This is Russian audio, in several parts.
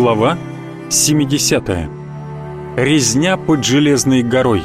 Глава 70. Резня под Железной горой.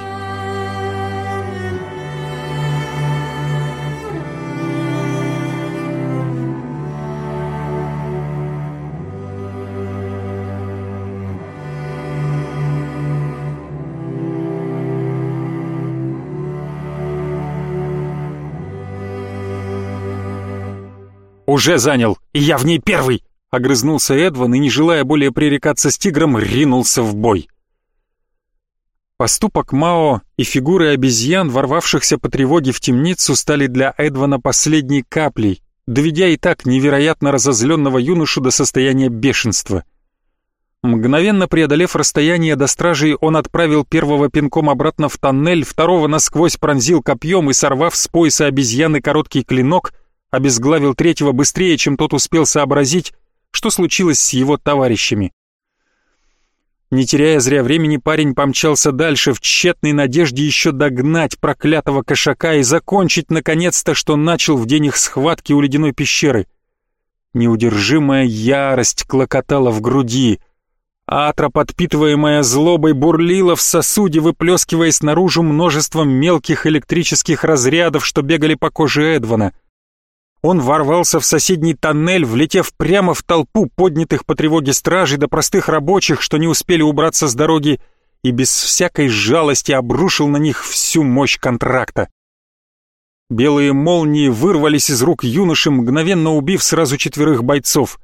«Уже занял, и я в ней первый!» Огрызнулся Эдван и, не желая более пререкаться с тигром, ринулся в бой. Поступок Мао и фигуры обезьян, ворвавшихся по тревоге в темницу, стали для Эдвана последней каплей, доведя и так невероятно разозленного юношу до состояния бешенства. Мгновенно преодолев расстояние до стражей, он отправил первого пинком обратно в тоннель, второго насквозь пронзил копьем и, сорвав с пояса обезьяны короткий клинок, обезглавил третьего быстрее, чем тот успел сообразить, что случилось с его товарищами. Не теряя зря времени, парень помчался дальше в тщетной надежде еще догнать проклятого кошака и закончить наконец-то, что начал в день их схватки у ледяной пещеры. Неудержимая ярость клокотала в груди. Атра, подпитываемая злобой, бурлила в сосуде, выплескиваясь наружу множеством мелких электрических разрядов, что бегали по коже Эдвана — он ворвался в соседний тоннель, влетев прямо в толпу поднятых по тревоге стражей до простых рабочих, что не успели убраться с дороги, и без всякой жалости обрушил на них всю мощь контракта. Белые молнии вырвались из рук юноши, мгновенно убив сразу четверых бойцов.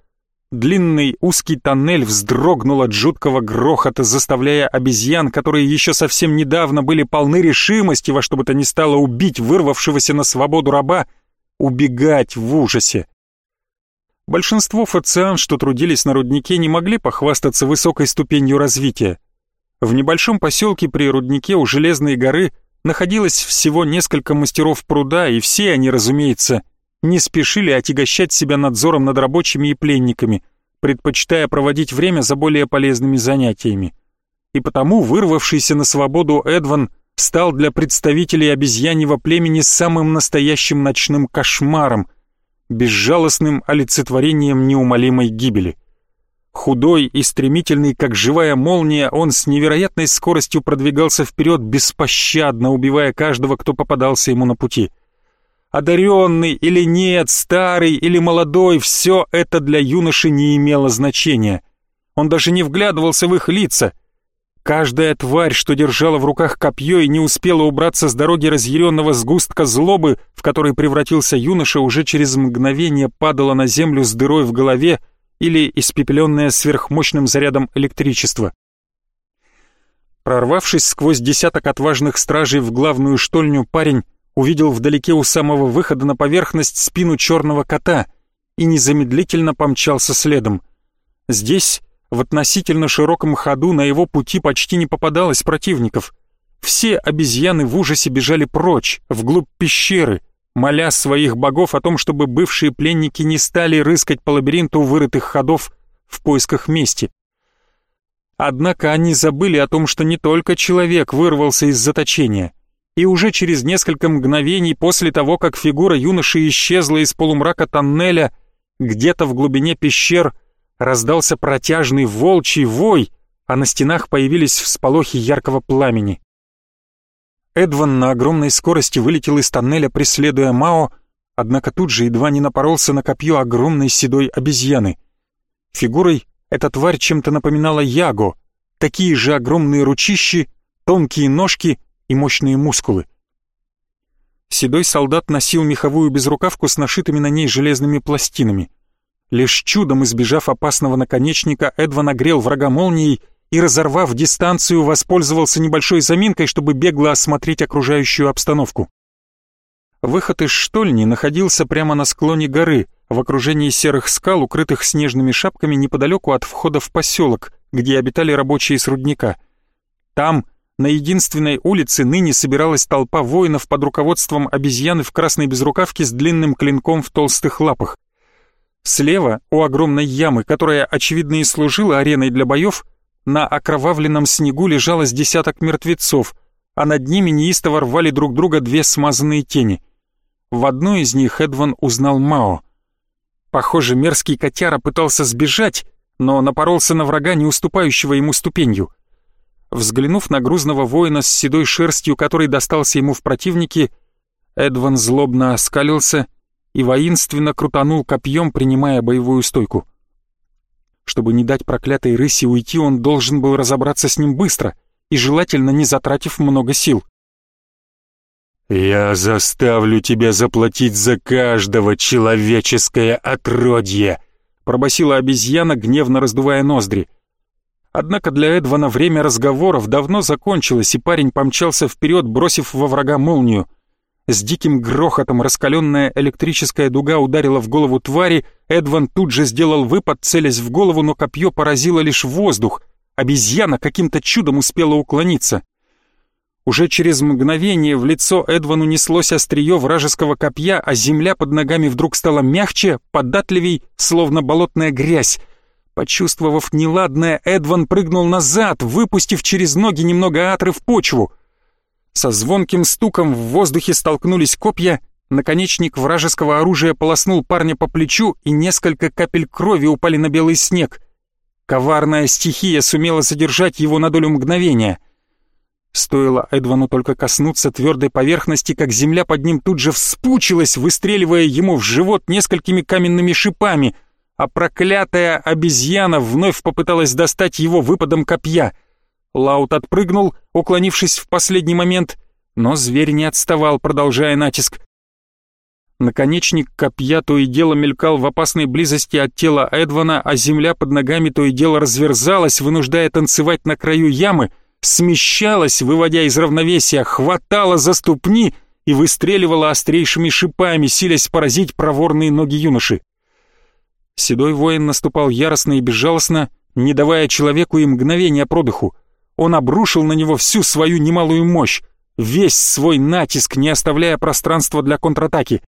Длинный узкий тоннель вздрогнул от жуткого грохота, заставляя обезьян, которые еще совсем недавно были полны решимости во что бы то ни стало убить вырвавшегося на свободу раба, убегать в ужасе. Большинство фациан, что трудились на руднике, не могли похвастаться высокой ступенью развития. В небольшом поселке при руднике у Железной горы находилось всего несколько мастеров пруда, и все они, разумеется, не спешили отягощать себя надзором над рабочими и пленниками, предпочитая проводить время за более полезными занятиями. И потому вырвавшийся на свободу Эдван – стал для представителей обезьяньего племени самым настоящим ночным кошмаром, безжалостным олицетворением неумолимой гибели. Худой и стремительный, как живая молния, он с невероятной скоростью продвигался вперед, беспощадно убивая каждого, кто попадался ему на пути. Одаренный или нет, старый или молодой, все это для юноши не имело значения. Он даже не вглядывался в их лица — Каждая тварь, что держала в руках копье и не успела убраться с дороги разъяренного сгустка злобы, в который превратился юноша, уже через мгновение падала на землю с дырой в голове или испепеленная сверхмощным зарядом электричества. Прорвавшись сквозь десяток отважных стражей в главную штольню, парень увидел вдалеке у самого выхода на поверхность спину черного кота и незамедлительно помчался следом. Здесь в относительно широком ходу на его пути почти не попадалось противников. Все обезьяны в ужасе бежали прочь, вглубь пещеры, моля своих богов о том, чтобы бывшие пленники не стали рыскать по лабиринту вырытых ходов в поисках мести. Однако они забыли о том, что не только человек вырвался из заточения, и уже через несколько мгновений после того, как фигура юноши исчезла из полумрака тоннеля, где-то в глубине пещер раздался протяжный волчий вой, а на стенах появились всполохи яркого пламени. Эдван на огромной скорости вылетел из тоннеля, преследуя Мао, однако тут же едва не напоролся на копье огромной седой обезьяны. Фигурой эта тварь чем-то напоминала Яго, такие же огромные ручищи, тонкие ножки и мощные мускулы. Седой солдат носил меховую безрукавку с нашитыми на ней железными пластинами — Лишь чудом избежав опасного наконечника, Эдван нагрел врага молнией и, разорвав дистанцию, воспользовался небольшой заминкой, чтобы бегло осмотреть окружающую обстановку. Выход из штольни находился прямо на склоне горы, в окружении серых скал, укрытых снежными шапками неподалеку от входа в поселок, где обитали рабочие с рудника. Там, на единственной улице, ныне собиралась толпа воинов под руководством обезьяны в красной безрукавке с длинным клинком в толстых лапах. Слева, у огромной ямы, которая, очевидно, и служила ареной для боев, на окровавленном снегу лежало десяток мертвецов, а над ними неистово рвали друг друга две смазанные тени. В одной из них Эдван узнал Мао. Похоже, мерзкий котяра пытался сбежать, но напоролся на врага, не уступающего ему ступенью. Взглянув на грузного воина с седой шерстью, который достался ему в противнике, Эдван злобно оскалился и воинственно крутанул копьем, принимая боевую стойку. Чтобы не дать проклятой рыси уйти, он должен был разобраться с ним быстро и желательно не затратив много сил. «Я заставлю тебя заплатить за каждого человеческое отродье!» пробасила обезьяна, гневно раздувая ноздри. Однако для Эдвана время разговоров давно закончилось, и парень помчался вперед, бросив во врага молнию — с диким грохотом раскаленная электрическая дуга ударила в голову твари, Эдван тут же сделал выпад, целясь в голову, но копье поразило лишь воздух. Обезьяна каким-то чудом успела уклониться. Уже через мгновение в лицо Эдвану неслось острие вражеского копья, а земля под ногами вдруг стала мягче, податливей, словно болотная грязь. Почувствовав неладное, Эдван прыгнул назад, выпустив через ноги немного атры в почву — со звонким стуком в воздухе столкнулись копья, наконечник вражеского оружия полоснул парня по плечу, и несколько капель крови упали на белый снег. Коварная стихия сумела задержать его на долю мгновения. Стоило Эдвану только коснуться твердой поверхности, как земля под ним тут же вспучилась, выстреливая ему в живот несколькими каменными шипами, а проклятая обезьяна вновь попыталась достать его выпадом копья — Лаут отпрыгнул, уклонившись в последний момент, но зверь не отставал, продолжая натиск. Наконечник копья то и дело мелькал в опасной близости от тела Эдвана, а земля под ногами то и дело разверзалась, вынуждая танцевать на краю ямы, смещалась, выводя из равновесия, хватала за ступни и выстреливала острейшими шипами, силясь поразить проворные ноги юноши. Седой воин наступал яростно и безжалостно, не давая человеку и мгновения продыху он обрушил на него всю свою немалую мощь, весь свой натиск, не оставляя пространства для контратаки.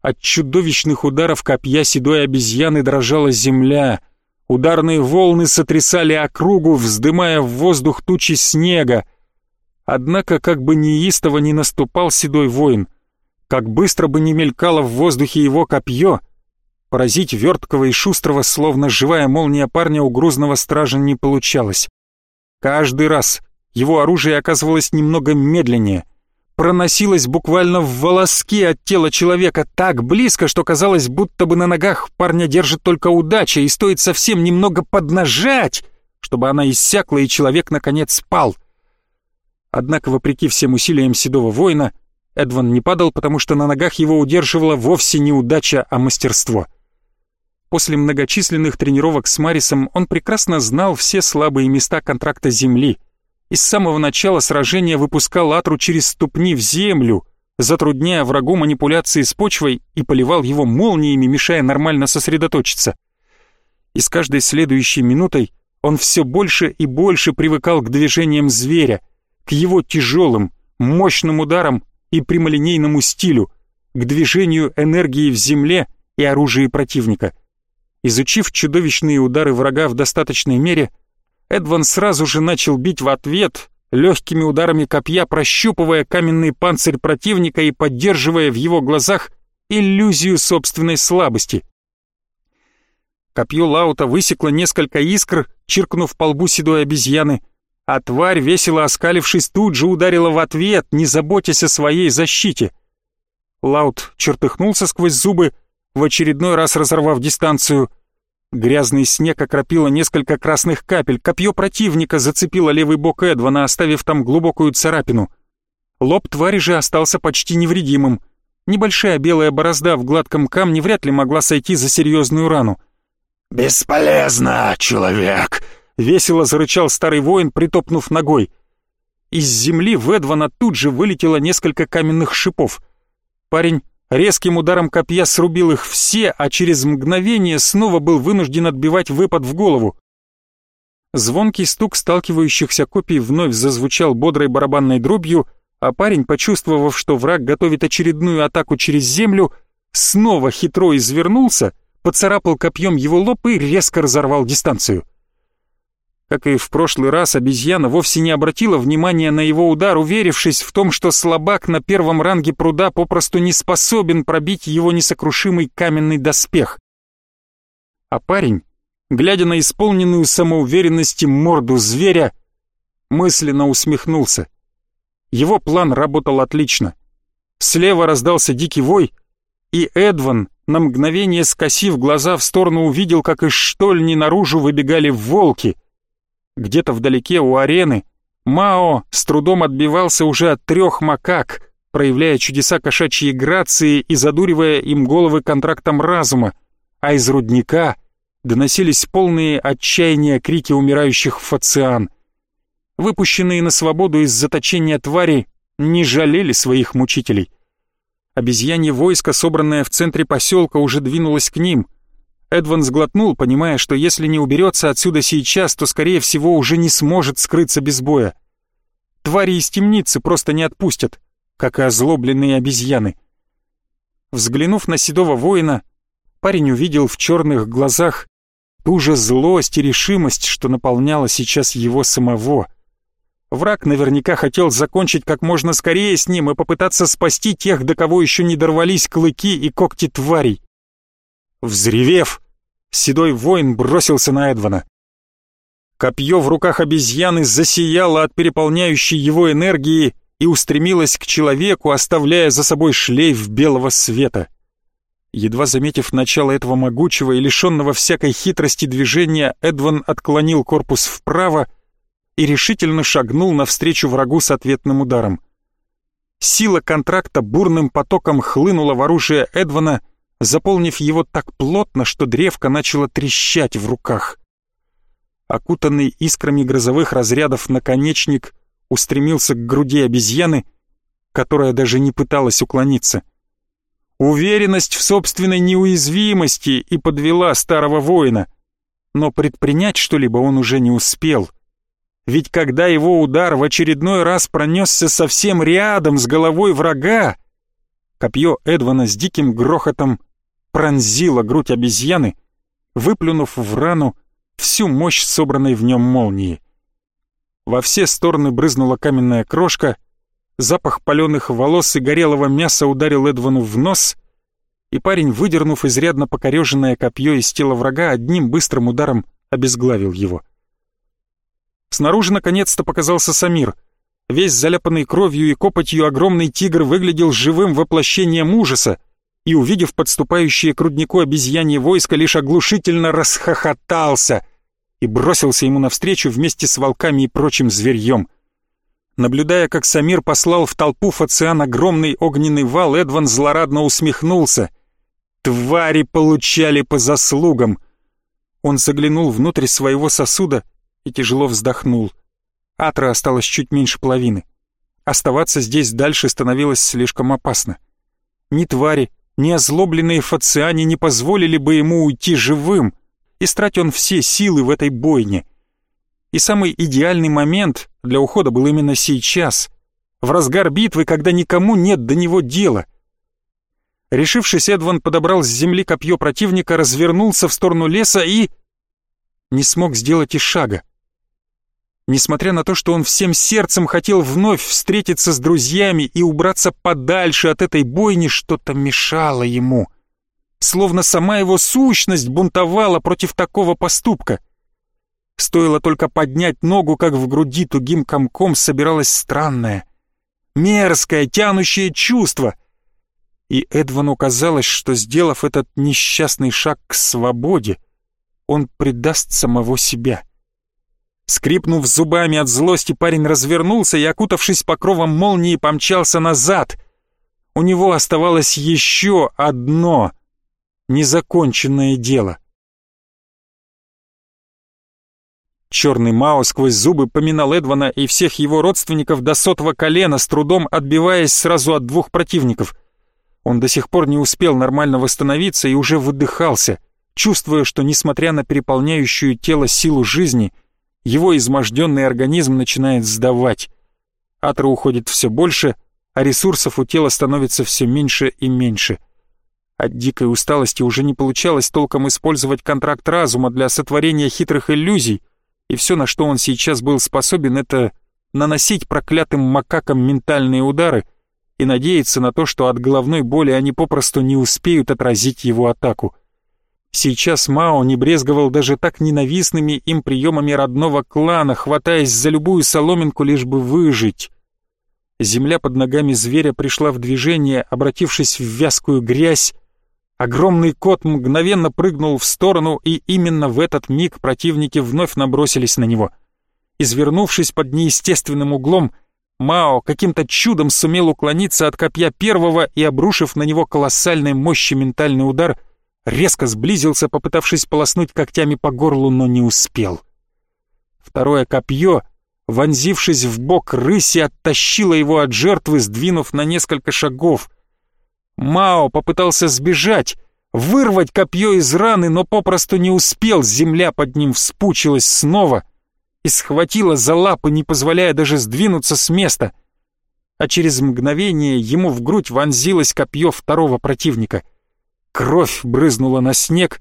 От чудовищных ударов копья седой обезьяны дрожала земля, ударные волны сотрясали округу, вздымая в воздух тучи снега. Однако, как бы неистово ни наступал седой воин, как быстро бы ни мелькало в воздухе его копье, поразить верткого и шустрого, словно живая молния парня у грузного стража не получалось. Каждый раз его оружие оказывалось немного медленнее, проносилось буквально в волоски от тела человека так близко, что казалось, будто бы на ногах парня держит только удача и стоит совсем немного поднажать, чтобы она иссякла и человек наконец спал. Однако, вопреки всем усилиям седого воина, Эдван не падал, потому что на ногах его удерживала вовсе не удача, а мастерство — После многочисленных тренировок с Марисом он прекрасно знал все слабые места контракта Земли и с самого начала сражения выпускал Атру через ступни в землю, затрудняя врагу манипуляции с почвой и поливал его молниями, мешая нормально сосредоточиться. И с каждой следующей минутой он все больше и больше привыкал к движениям зверя, к его тяжелым, мощным ударам и прямолинейному стилю, к движению энергии в земле и оружии противника — Изучив чудовищные удары врага в достаточной мере, Эдван сразу же начал бить в ответ, легкими ударами копья прощупывая каменный панцирь противника и поддерживая в его глазах иллюзию собственной слабости. Копье Лаута высекло несколько искр, чиркнув по лбу седой обезьяны, а тварь, весело оскалившись, тут же ударила в ответ, не заботясь о своей защите. Лаут чертыхнулся сквозь зубы, в очередной раз разорвав дистанцию. Грязный снег окропило несколько красных капель, копье противника зацепило левый бок Эдвана, оставив там глубокую царапину. Лоб твари же остался почти невредимым. Небольшая белая борозда в гладком камне вряд ли могла сойти за серьезную рану. «Бесполезно, человек!» — весело зарычал старый воин, притопнув ногой. Из земли в Эдвана тут же вылетело несколько каменных шипов. Парень резким ударом копья срубил их все, а через мгновение снова был вынужден отбивать выпад в голову. Звонкий стук сталкивающихся копий вновь зазвучал бодрой барабанной дробью, а парень, почувствовав, что враг готовит очередную атаку через землю, снова хитро извернулся, поцарапал копьем его лоб и резко разорвал дистанцию. Как и в прошлый раз, обезьяна вовсе не обратила внимания на его удар, уверившись в том, что слабак на первом ранге пруда попросту не способен пробить его несокрушимый каменный доспех. А парень глядя на исполненную самоуверенности морду зверя, мысленно усмехнулся. Его план работал отлично. Слева раздался дикий вой, и Эдван, на мгновение скосив глаза в сторону, увидел, как из штольни наружу выбегали волки. Где-то вдалеке у арены Мао с трудом отбивался уже от трех макак, проявляя чудеса кошачьей грации и задуривая им головы контрактом разума, а из рудника доносились полные отчаяния крики умирающих фациан. Выпущенные на свободу из заточения твари не жалели своих мучителей. Обезьянье войско, собранное в центре поселка, уже двинулось к ним. Эдван сглотнул, понимая, что если не уберется отсюда сейчас, то, скорее всего, уже не сможет скрыться без боя. Твари из темницы просто не отпустят, как и озлобленные обезьяны. Взглянув на седого воина, парень увидел в черных глазах ту же злость и решимость, что наполняла сейчас его самого — Враг наверняка хотел закончить как можно скорее с ним и попытаться спасти тех, до кого еще не дорвались клыки и когти тварей. Взревев, седой воин бросился на Эдвана. Копье в руках обезьяны засияло от переполняющей его энергии и устремилось к человеку, оставляя за собой шлейф белого света. Едва заметив начало этого могучего и лишенного всякой хитрости движения, Эдван отклонил корпус вправо и решительно шагнул навстречу врагу с ответным ударом. Сила контракта бурным потоком хлынула в оружие Эдвана, заполнив его так плотно, что древко начало трещать в руках. Окутанный искрами грозовых разрядов наконечник устремился к груди обезьяны, которая даже не пыталась уклониться. Уверенность в собственной неуязвимости и подвела старого воина, но предпринять что-либо он уже не успел — ведь когда его удар в очередной раз пронесся совсем рядом с головой врага, копье Эдвана с диким грохотом пронзило грудь обезьяны, выплюнув в рану всю мощь собранной в нем молнии. Во все стороны брызнула каменная крошка, запах паленых волос и горелого мяса ударил Эдвану в нос, и парень, выдернув изрядно покореженное копье из тела врага, одним быстрым ударом обезглавил его. Снаружи наконец-то показался Самир. Весь заляпанный кровью и копотью огромный тигр выглядел живым воплощением ужаса, и, увидев подступающее к руднику обезьянье войско, лишь оглушительно расхохотался и бросился ему навстречу вместе с волками и прочим зверьем. Наблюдая, как Самир послал в толпу Фациан огромный огненный вал, Эдван злорадно усмехнулся. «Твари получали по заслугам!» Он заглянул внутрь своего сосуда и тяжело вздохнул. Атра осталось чуть меньше половины. Оставаться здесь дальше становилось слишком опасно. Ни твари, ни озлобленные фациане не позволили бы ему уйти живым, и стратил он все силы в этой бойне. И самый идеальный момент для ухода был именно сейчас, в разгар битвы, когда никому нет до него дела. Решившись, Эдван подобрал с земли копье противника, развернулся в сторону леса и... не смог сделать и шага. Несмотря на то, что он всем сердцем хотел вновь встретиться с друзьями и убраться подальше от этой бойни, что-то мешало ему. Словно сама его сущность бунтовала против такого поступка. Стоило только поднять ногу, как в груди тугим комком собиралось странное, мерзкое, тянущее чувство. И Эдвану казалось, что, сделав этот несчастный шаг к свободе, он предаст самого себя. Скрипнув зубами от злости, парень развернулся и, окутавшись покровом молнии, помчался назад. У него оставалось еще одно незаконченное дело. Черный Мао сквозь зубы поминал Эдвана и всех его родственников до сотого колена, с трудом отбиваясь сразу от двух противников. Он до сих пор не успел нормально восстановиться и уже выдыхался, чувствуя, что, несмотря на переполняющую тело силу жизни, — его изможденный организм начинает сдавать. Атра уходит все больше, а ресурсов у тела становится все меньше и меньше. От дикой усталости уже не получалось толком использовать контракт разума для сотворения хитрых иллюзий, и все, на что он сейчас был способен, это наносить проклятым макакам ментальные удары и надеяться на то, что от головной боли они попросту не успеют отразить его атаку. Сейчас Мао не брезговал даже так ненавистными им приемами родного клана, хватаясь за любую соломинку, лишь бы выжить. Земля под ногами зверя пришла в движение, обратившись в вязкую грязь. Огромный кот мгновенно прыгнул в сторону, и именно в этот миг противники вновь набросились на него. Извернувшись под неестественным углом, Мао каким-то чудом сумел уклониться от копья первого и, обрушив на него колоссальной мощи ментальный удар, резко сблизился, попытавшись полоснуть когтями по горлу, но не успел. Второе копье — вонзившись в бок рыси, оттащила его от жертвы, сдвинув на несколько шагов. Мао попытался сбежать, вырвать копье из раны, но попросту не успел, земля под ним вспучилась снова и схватила за лапы, не позволяя даже сдвинуться с места. А через мгновение ему в грудь вонзилось копье второго противника. Кровь брызнула на снег,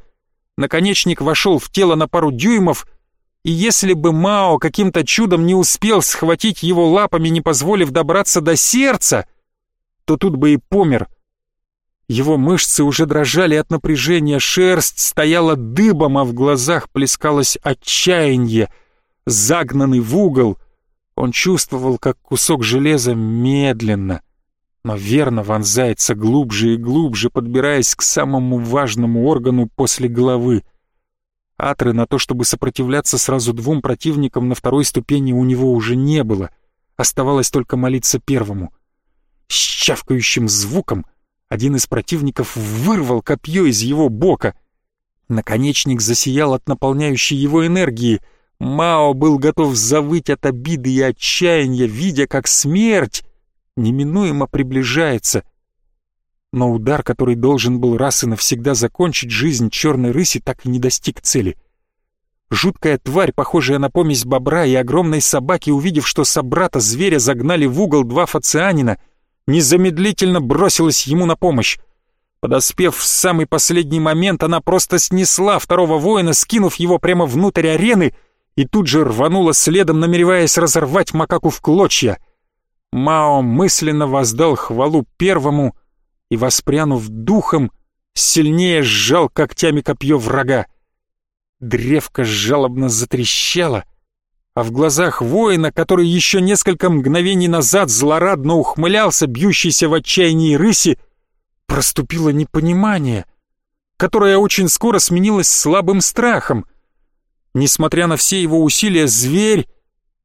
наконечник вошел в тело на пару дюймов — и если бы Мао каким-то чудом не успел схватить его лапами, не позволив добраться до сердца, то тут бы и помер. Его мышцы уже дрожали от напряжения, шерсть стояла дыбом, а в глазах плескалось отчаяние. Загнанный в угол, он чувствовал, как кусок железа медленно, но верно вонзается глубже и глубже, подбираясь к самому важному органу после головы — Атры на то, чтобы сопротивляться сразу двум противникам на второй ступени у него уже не было. Оставалось только молиться первому. С чавкающим звуком один из противников вырвал копье из его бока. Наконечник засиял от наполняющей его энергии. Мао был готов завыть от обиды и отчаяния, видя, как смерть неминуемо приближается — но удар, который должен был раз и навсегда закончить жизнь черной рыси, так и не достиг цели. Жуткая тварь, похожая на помесь бобра и огромной собаки, увидев, что собрата зверя загнали в угол два фацианина, незамедлительно бросилась ему на помощь. Подоспев в самый последний момент, она просто снесла второго воина, скинув его прямо внутрь арены, и тут же рванула следом, намереваясь разорвать макаку в клочья. Мао мысленно воздал хвалу первому — и, воспрянув духом, сильнее сжал когтями копье врага. Древко жалобно затрещало, а в глазах воина, который еще несколько мгновений назад злорадно ухмылялся, бьющийся в отчаянии рыси, проступило непонимание, которое очень скоро сменилось слабым страхом. Несмотря на все его усилия, зверь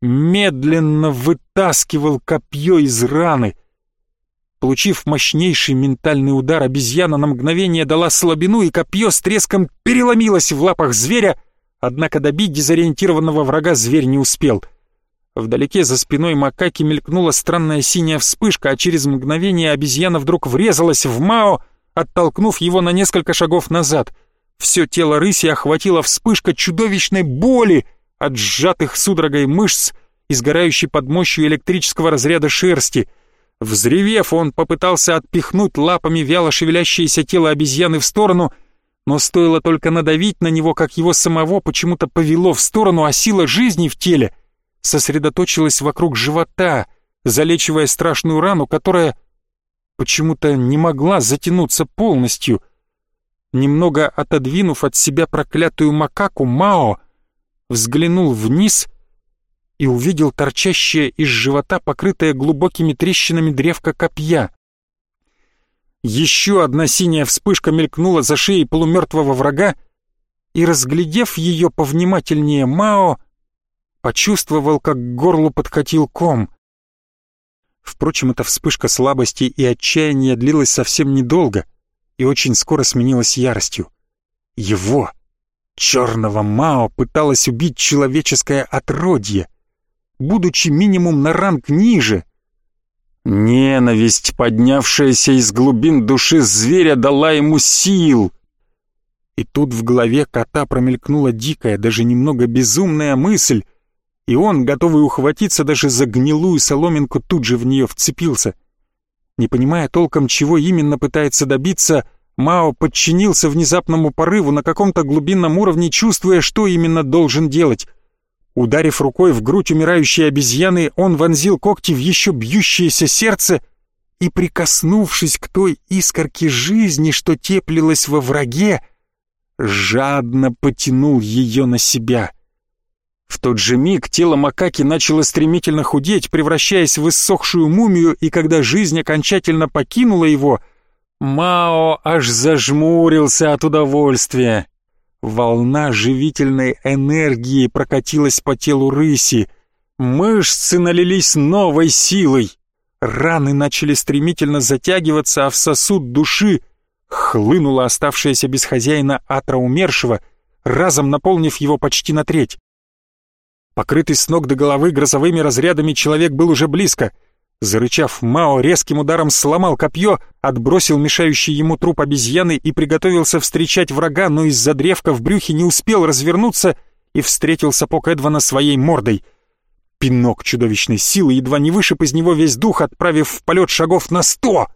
медленно вытаскивал копье из раны — Получив мощнейший ментальный удар, обезьяна на мгновение дала слабину, и копье с треском переломилось в лапах зверя, однако добить дезориентированного врага зверь не успел. Вдалеке за спиной макаки мелькнула странная синяя вспышка, а через мгновение обезьяна вдруг врезалась в Мао, оттолкнув его на несколько шагов назад. Все тело рыси охватила вспышка чудовищной боли от сжатых судорогой мышц, изгорающей под мощью электрического разряда шерсти — Взревев, он попытался отпихнуть лапами вяло шевелящееся тело обезьяны в сторону, но стоило только надавить на него, как его самого почему-то повело в сторону, а сила жизни в теле сосредоточилась вокруг живота, залечивая страшную рану, которая почему-то не могла затянуться полностью. Немного отодвинув от себя проклятую макаку, Мао взглянул вниз и увидел торчащее из живота, покрытое глубокими трещинами древко копья. Еще одна синяя вспышка мелькнула за шеей полумертвого врага, и, разглядев ее повнимательнее, Мао почувствовал, как к горлу подкатил ком. Впрочем, эта вспышка слабости и отчаяния длилась совсем недолго и очень скоро сменилась яростью. Его, черного Мао, пыталось убить человеческое отродье будучи минимум на ранг ниже. Ненависть, поднявшаяся из глубин души зверя, дала ему сил. И тут в голове кота промелькнула дикая, даже немного безумная мысль, и он, готовый ухватиться даже за гнилую соломинку, тут же в нее вцепился. Не понимая толком, чего именно пытается добиться, Мао подчинился внезапному порыву на каком-то глубинном уровне, чувствуя, что именно должен делать — Ударив рукой в грудь умирающей обезьяны, он вонзил когти в еще бьющееся сердце и, прикоснувшись к той искорке жизни, что теплилась во враге, жадно потянул ее на себя. В тот же миг тело макаки начало стремительно худеть, превращаясь в иссохшую мумию, и когда жизнь окончательно покинула его, Мао аж зажмурился от удовольствия. Волна живительной энергии прокатилась по телу рыси, мышцы налились новой силой, раны начали стремительно затягиваться, а в сосуд души хлынула оставшаяся без хозяина атра умершего, разом наполнив его почти на треть. Покрытый с ног до головы грозовыми разрядами человек был уже близко. Зарычав, Мао резким ударом сломал копье, отбросил мешающий ему труп обезьяны и приготовился встречать врага, но из-за древка в брюхе не успел развернуться и встретил сапог Эдвана своей мордой. Пинок чудовищной силы едва не вышиб из него весь дух, отправив в полет шагов на сто.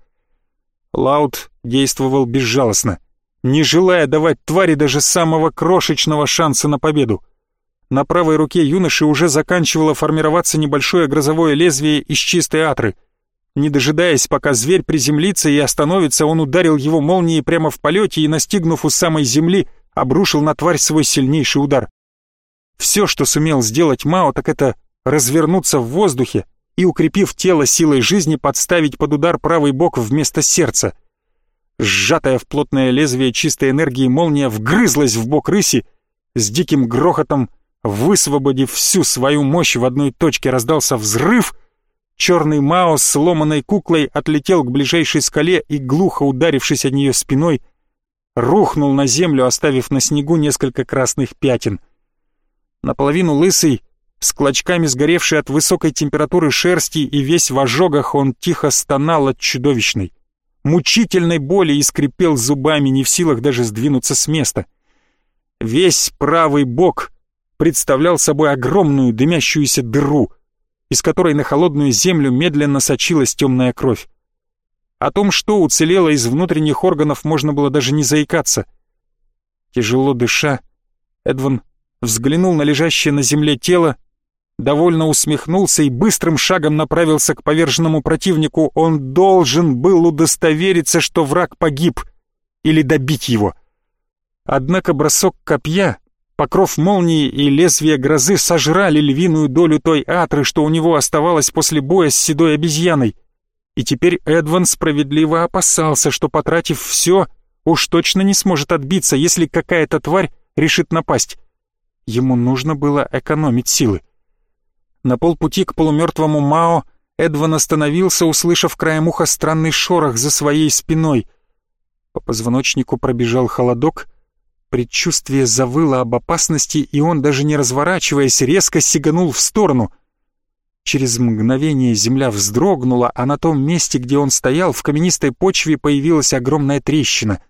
Лаут действовал безжалостно, не желая давать твари даже самого крошечного шанса на победу. На правой руке юноши уже заканчивало формироваться небольшое грозовое лезвие из чистой атры. Не дожидаясь, пока зверь приземлится и остановится, он ударил его молнией прямо в полете и, настигнув у самой земли, обрушил на тварь свой сильнейший удар. Все, что сумел сделать Мао, так это развернуться в воздухе и, укрепив тело силой жизни, подставить под удар правый бок вместо сердца. Сжатая в плотное лезвие чистой энергии молния вгрызлась в бок рыси, с диким грохотом Высвободив всю свою мощь в одной точке, раздался взрыв. Черный Мао с сломанной куклой отлетел к ближайшей скале и, глухо ударившись о нее спиной, рухнул на землю, оставив на снегу несколько красных пятен. Наполовину лысый, с клочками сгоревшей от высокой температуры шерсти и весь в ожогах, он тихо стонал от чудовищной, мучительной боли и скрипел зубами, не в силах даже сдвинуться с места. Весь правый бок — представлял собой огромную дымящуюся дыру, из которой на холодную землю медленно сочилась темная кровь. О том, что уцелело из внутренних органов, можно было даже не заикаться. Тяжело дыша, Эдван взглянул на лежащее на земле тело, довольно усмехнулся и быстрым шагом направился к поверженному противнику. Он должен был удостовериться, что враг погиб, или добить его. Однако бросок копья Покров молнии и лезвие грозы сожрали львиную долю той атры, что у него оставалось после боя с седой обезьяной. И теперь Эдван справедливо опасался, что, потратив все, уж точно не сможет отбиться, если какая-то тварь решит напасть. Ему нужно было экономить силы. На полпути к полумертвому Мао Эдван остановился, услышав краем уха странный шорох за своей спиной. По позвоночнику пробежал холодок — Предчувствие завыло об опасности, и он, даже не разворачиваясь, резко сиганул в сторону. Через мгновение земля вздрогнула, а на том месте, где он стоял, в каменистой почве появилась огромная трещина.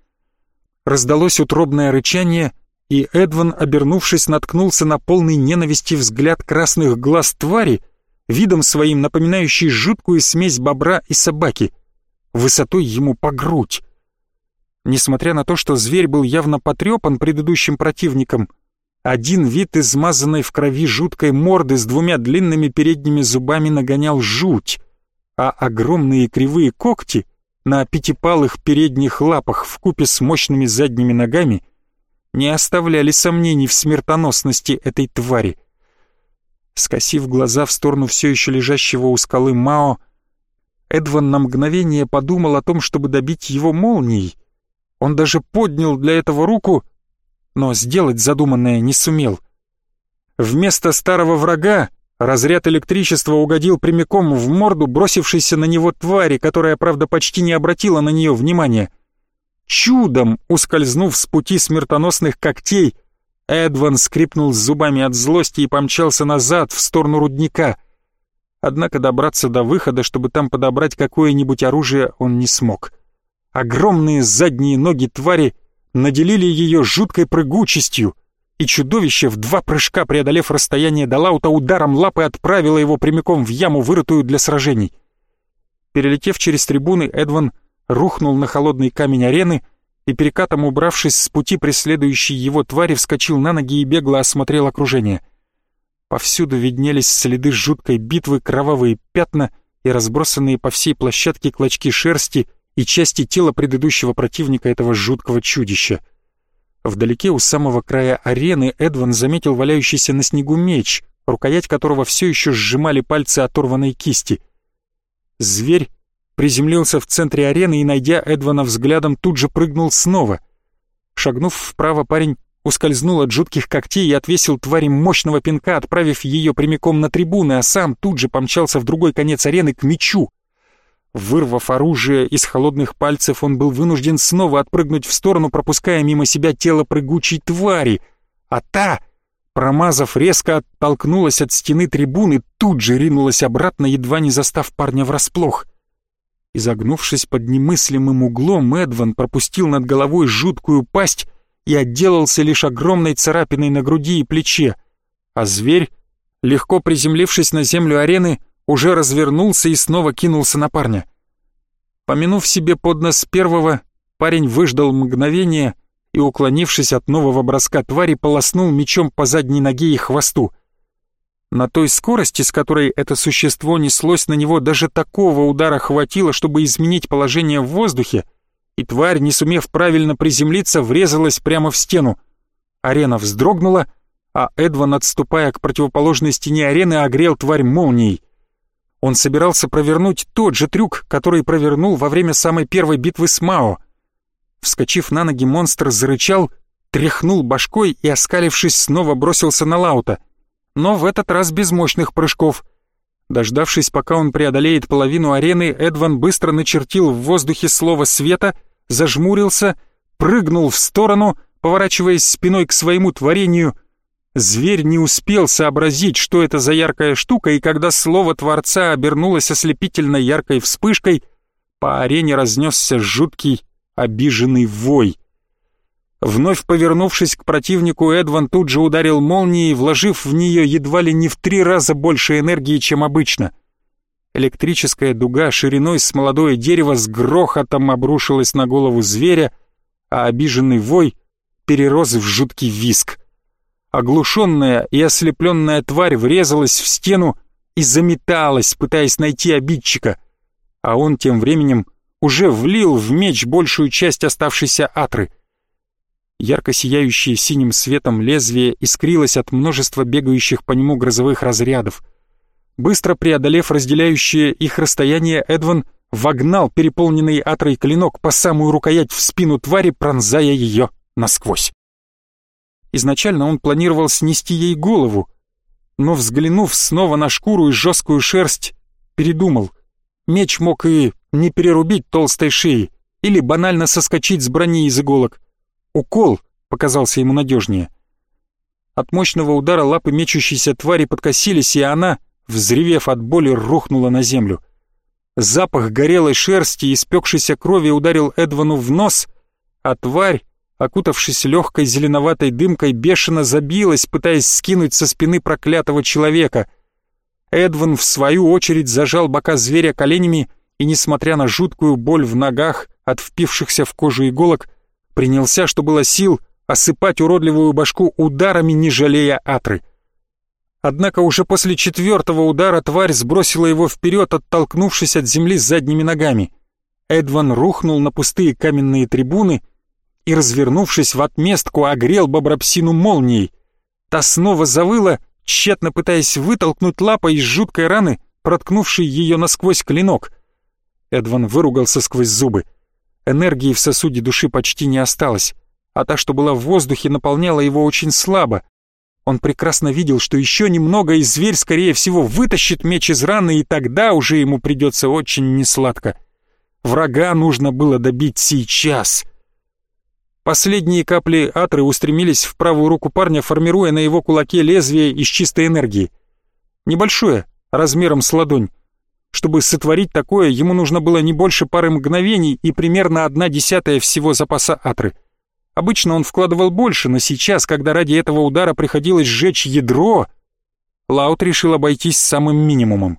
Раздалось утробное рычание, и Эдван, обернувшись, наткнулся на полный ненависти взгляд красных глаз твари, видом своим напоминающий жуткую смесь бобра и собаки, высотой ему по грудь. Несмотря на то, что зверь был явно потрепан предыдущим противником, один вид измазанной в крови жуткой морды с двумя длинными передними зубами нагонял жуть, а огромные кривые когти на пятипалых передних лапах в купе с мощными задними ногами не оставляли сомнений в смертоносности этой твари. Скосив глаза в сторону все еще лежащего у скалы Мао, Эдван на мгновение подумал о том, чтобы добить его молнией, он даже поднял для этого руку, но сделать задуманное не сумел. Вместо старого врага разряд электричества угодил прямиком в морду бросившейся на него твари, которая, правда, почти не обратила на нее внимания. Чудом, ускользнув с пути смертоносных когтей, Эдван скрипнул зубами от злости и помчался назад в сторону рудника. Однако добраться до выхода, чтобы там подобрать какое-нибудь оружие, он не смог. — Огромные задние ноги твари наделили ее жуткой прыгучестью, и чудовище, в два прыжка преодолев расстояние до лаута, ударом лапы отправило его прямиком в яму, вырытую для сражений. Перелетев через трибуны, Эдван рухнул на холодный камень арены и, перекатом убравшись с пути преследующей его твари, вскочил на ноги и бегло осмотрел окружение. Повсюду виднелись следы жуткой битвы, кровавые пятна и разбросанные по всей площадке клочки шерсти — и части тела предыдущего противника этого жуткого чудища. Вдалеке у самого края арены Эдван заметил валяющийся на снегу меч, рукоять которого все еще сжимали пальцы оторванной кисти. Зверь приземлился в центре арены и, найдя Эдвана взглядом, тут же прыгнул снова. Шагнув вправо, парень ускользнул от жутких когтей и отвесил твари мощного пинка, отправив ее прямиком на трибуны, а сам тут же помчался в другой конец арены к мечу. Вырвав оружие из холодных пальцев, он был вынужден снова отпрыгнуть в сторону, пропуская мимо себя тело прыгучей твари, а та, промазав, резко оттолкнулась от стены трибуны, тут же ринулась обратно, едва не застав парня врасплох. Изогнувшись под немыслимым углом, Эдван пропустил над головой жуткую пасть и отделался лишь огромной царапиной на груди и плече, а зверь, легко приземлившись на землю арены, уже развернулся и снова кинулся на парня. Помянув себе под нос первого, парень выждал мгновение и, уклонившись от нового броска твари, полоснул мечом по задней ноге и хвосту. На той скорости, с которой это существо неслось на него, даже такого удара хватило, чтобы изменить положение в воздухе, и тварь, не сумев правильно приземлиться, врезалась прямо в стену. Арена вздрогнула, а Эдван, отступая к противоположной стене арены, огрел тварь молнией. Он собирался провернуть тот же трюк, который провернул во время самой первой битвы с Мао. Вскочив на ноги, монстр зарычал, тряхнул башкой и, оскалившись, снова бросился на Лаута. Но в этот раз без мощных прыжков. Дождавшись, пока он преодолеет половину арены, Эдван быстро начертил в воздухе слово «света», зажмурился, прыгнул в сторону, поворачиваясь спиной к своему творению — Зверь не успел сообразить, что это за яркая штука, и когда слово Творца обернулось ослепительно яркой вспышкой, по арене разнесся жуткий, обиженный вой. Вновь повернувшись к противнику, Эдван тут же ударил молнией, вложив в нее едва ли не в три раза больше энергии, чем обычно. Электрическая дуга шириной с молодое дерево с грохотом обрушилась на голову зверя, а обиженный вой перерос в жуткий виск. Оглушенная и ослепленная тварь врезалась в стену и заметалась, пытаясь найти обидчика, а он тем временем уже влил в меч большую часть оставшейся атры. Ярко сияющее синим светом лезвие искрилось от множества бегающих по нему грозовых разрядов. Быстро преодолев разделяющее их расстояние, Эдван вогнал переполненный атрой клинок по самую рукоять в спину твари, пронзая ее насквозь. Изначально он планировал снести ей голову, но, взглянув снова на шкуру и жесткую шерсть, передумал. Меч мог и не перерубить толстой шеи, или банально соскочить с брони из иголок. Укол показался ему надежнее. От мощного удара лапы мечущейся твари подкосились, и она, взревев от боли, рухнула на землю. Запах горелой шерсти и спекшейся крови ударил Эдвану в нос, а тварь, окутавшись легкой зеленоватой дымкой, бешено забилась, пытаясь скинуть со спины проклятого человека. Эдван, в свою очередь, зажал бока зверя коленями и, несмотря на жуткую боль в ногах от впившихся в кожу иголок, принялся, что было сил, осыпать уродливую башку ударами, не жалея атры. Однако уже после четвертого удара тварь сбросила его вперед, оттолкнувшись от земли задними ногами. Эдван рухнул на пустые каменные трибуны — и, развернувшись в отместку, огрел бобропсину молнией. Та снова завыла, тщетно пытаясь вытолкнуть лапой из жуткой раны, проткнувшей ее насквозь клинок. Эдван выругался сквозь зубы. Энергии в сосуде души почти не осталось, а та, что была в воздухе, наполняла его очень слабо. Он прекрасно видел, что еще немного, и зверь, скорее всего, вытащит меч из раны, и тогда уже ему придется очень несладко. Врага нужно было добить сейчас — Последние капли атры устремились в правую руку парня, формируя на его кулаке лезвие из чистой энергии. Небольшое, размером с ладонь. Чтобы сотворить такое, ему нужно было не больше пары мгновений и примерно одна десятая всего запаса атры. Обычно он вкладывал больше, но сейчас, когда ради этого удара приходилось сжечь ядро, Лаут решил обойтись самым минимумом.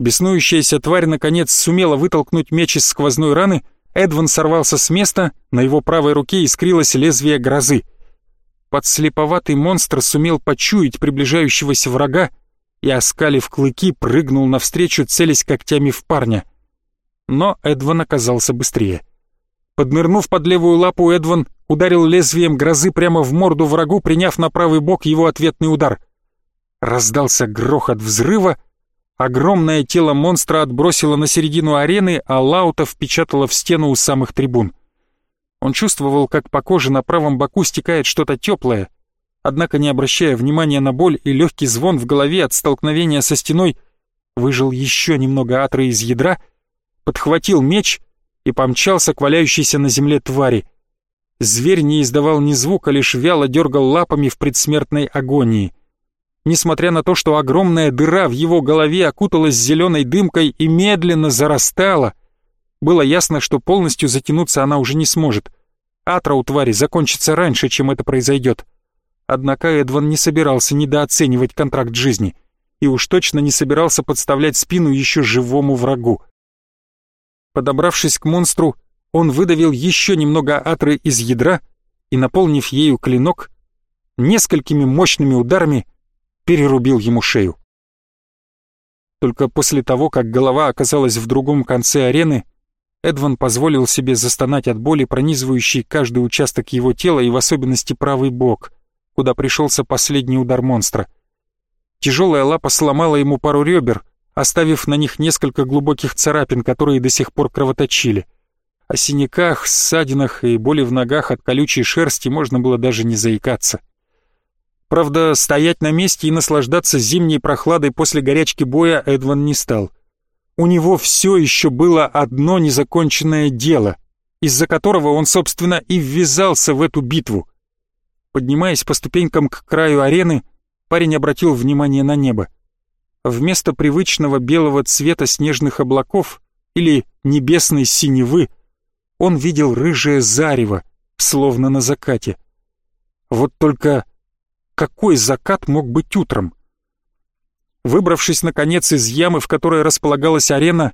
Беснующаяся тварь наконец сумела вытолкнуть меч из сквозной раны — Эдван сорвался с места, на его правой руке искрилось лезвие грозы. Подслеповатый монстр сумел почуять приближающегося врага и, оскалив клыки, прыгнул навстречу, целясь когтями в парня. Но Эдван оказался быстрее. Поднырнув под левую лапу, Эдван ударил лезвием грозы прямо в морду врагу, приняв на правый бок его ответный удар. Раздался грохот взрыва, огромное тело монстра отбросило на середину арены, а Лаута впечатало в стену у самых трибун. Он чувствовал, как по коже на правом боку стекает что-то теплое, однако, не обращая внимания на боль и легкий звон в голове от столкновения со стеной, выжил еще немного атры из ядра, подхватил меч и помчался к валяющейся на земле твари. Зверь не издавал ни звука, лишь вяло дергал лапами в предсмертной агонии. Несмотря на то, что огромная дыра в его голове окуталась зеленой дымкой и медленно зарастала, было ясно, что полностью затянуться она уже не сможет. Атра у твари закончится раньше, чем это произойдет. Однако Эдван не собирался недооценивать контракт жизни и уж точно не собирался подставлять спину еще живому врагу. Подобравшись к монстру, он выдавил еще немного атры из ядра и, наполнив ею клинок, несколькими мощными ударами перерубил ему шею. Только после того, как голова оказалась в другом конце арены, Эдван позволил себе застонать от боли, пронизывающей каждый участок его тела и в особенности правый бок, куда пришелся последний удар монстра. Тяжелая лапа сломала ему пару ребер, оставив на них несколько глубоких царапин, которые до сих пор кровоточили. О синяках, ссадинах и боли в ногах от колючей шерсти можно было даже не заикаться. Правда, стоять на месте и наслаждаться зимней прохладой после горячки боя Эдван не стал. У него все еще было одно незаконченное дело, из-за которого он, собственно, и ввязался в эту битву. Поднимаясь по ступенькам к краю арены, парень обратил внимание на небо. Вместо привычного белого цвета снежных облаков или небесной синевы он видел рыжее зарево, словно на закате. Вот только какой закат мог быть утром? Выбравшись, наконец, из ямы, в которой располагалась арена,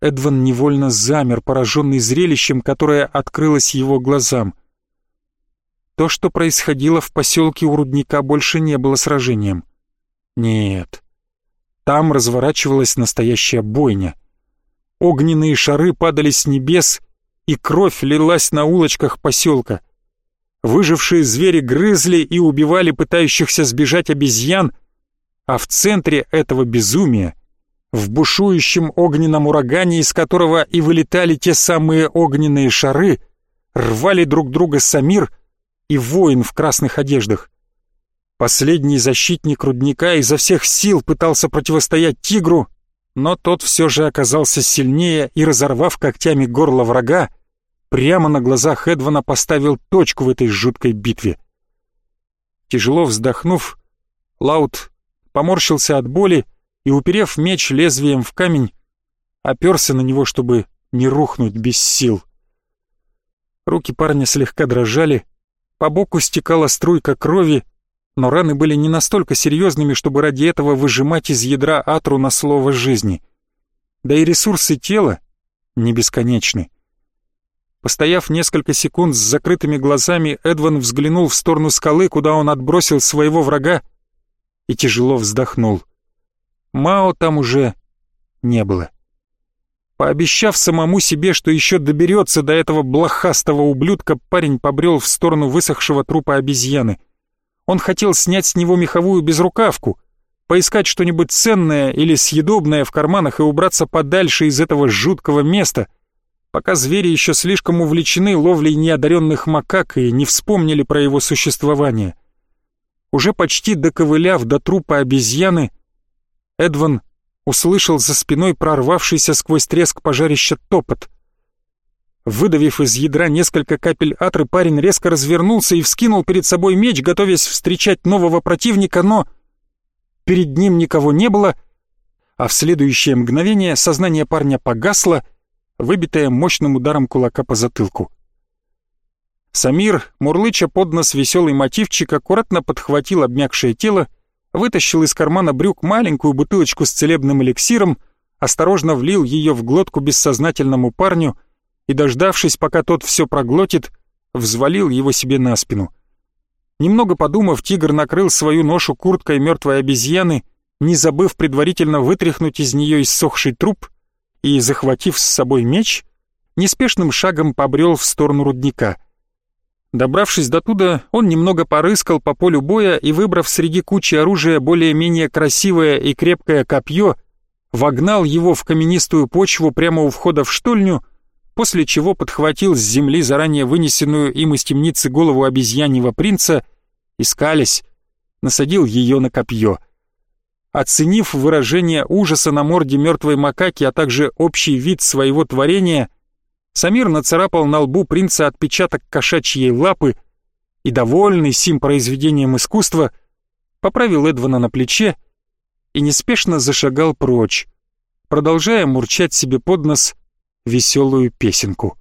Эдван невольно замер, пораженный зрелищем, которое открылось его глазам. То, что происходило в поселке у рудника, больше не было сражением. Нет. Там разворачивалась настоящая бойня. Огненные шары падали с небес, и кровь лилась на улочках поселка. Выжившие звери грызли и убивали пытающихся сбежать обезьян, а в центре этого безумия, в бушующем огненном урагане, из которого и вылетали те самые огненные шары, рвали друг друга Самир и воин в красных одеждах. Последний защитник рудника изо всех сил пытался противостоять тигру, но тот все же оказался сильнее и, разорвав когтями горло врага, прямо на глазах Эдвана поставил точку в этой жуткой битве. Тяжело вздохнув, Лаут поморщился от боли и, уперев меч лезвием в камень, оперся на него, чтобы не рухнуть без сил. Руки парня слегка дрожали, по боку стекала струйка крови, но раны были не настолько серьезными, чтобы ради этого выжимать из ядра атру на слово жизни. Да и ресурсы тела не бесконечны. Постояв несколько секунд с закрытыми глазами, Эдван взглянул в сторону скалы, куда он отбросил своего врага, и тяжело вздохнул. Мао там уже не было. Пообещав самому себе, что еще доберется до этого блохастого ублюдка, парень побрел в сторону высохшего трупа обезьяны. Он хотел снять с него меховую безрукавку, поискать что-нибудь ценное или съедобное в карманах и убраться подальше из этого жуткого места — пока звери еще слишком увлечены ловлей неодаренных макак и не вспомнили про его существование. Уже почти доковыляв до трупа обезьяны, Эдван услышал за спиной прорвавшийся сквозь треск пожарища топот. Выдавив из ядра несколько капель атры, парень резко развернулся и вскинул перед собой меч, готовясь встречать нового противника, но перед ним никого не было, а в следующее мгновение сознание парня погасло — выбитая мощным ударом кулака по затылку. Самир, мурлыча под нос веселый мотивчик, аккуратно подхватил обмякшее тело, вытащил из кармана брюк маленькую бутылочку с целебным эликсиром, осторожно влил ее в глотку бессознательному парню и, дождавшись, пока тот все проглотит, взвалил его себе на спину. Немного подумав, тигр накрыл свою ношу курткой мертвой обезьяны, не забыв предварительно вытряхнуть из нее иссохший труп — и, захватив с собой меч, неспешным шагом побрел в сторону рудника. Добравшись до туда, он немного порыскал по полю боя и, выбрав среди кучи оружия более-менее красивое и крепкое копье, вогнал его в каменистую почву прямо у входа в штольню, после чего подхватил с земли заранее вынесенную им из темницы голову обезьяньего принца и, скалясь, насадил ее на копье. Оценив выражение ужаса на морде мертвой макаки, а также общий вид своего творения, Самир нацарапал на лбу принца отпечаток кошачьей лапы и, довольный сим произведением искусства, поправил Эдвана на плече и неспешно зашагал прочь, продолжая мурчать себе под нос веселую песенку.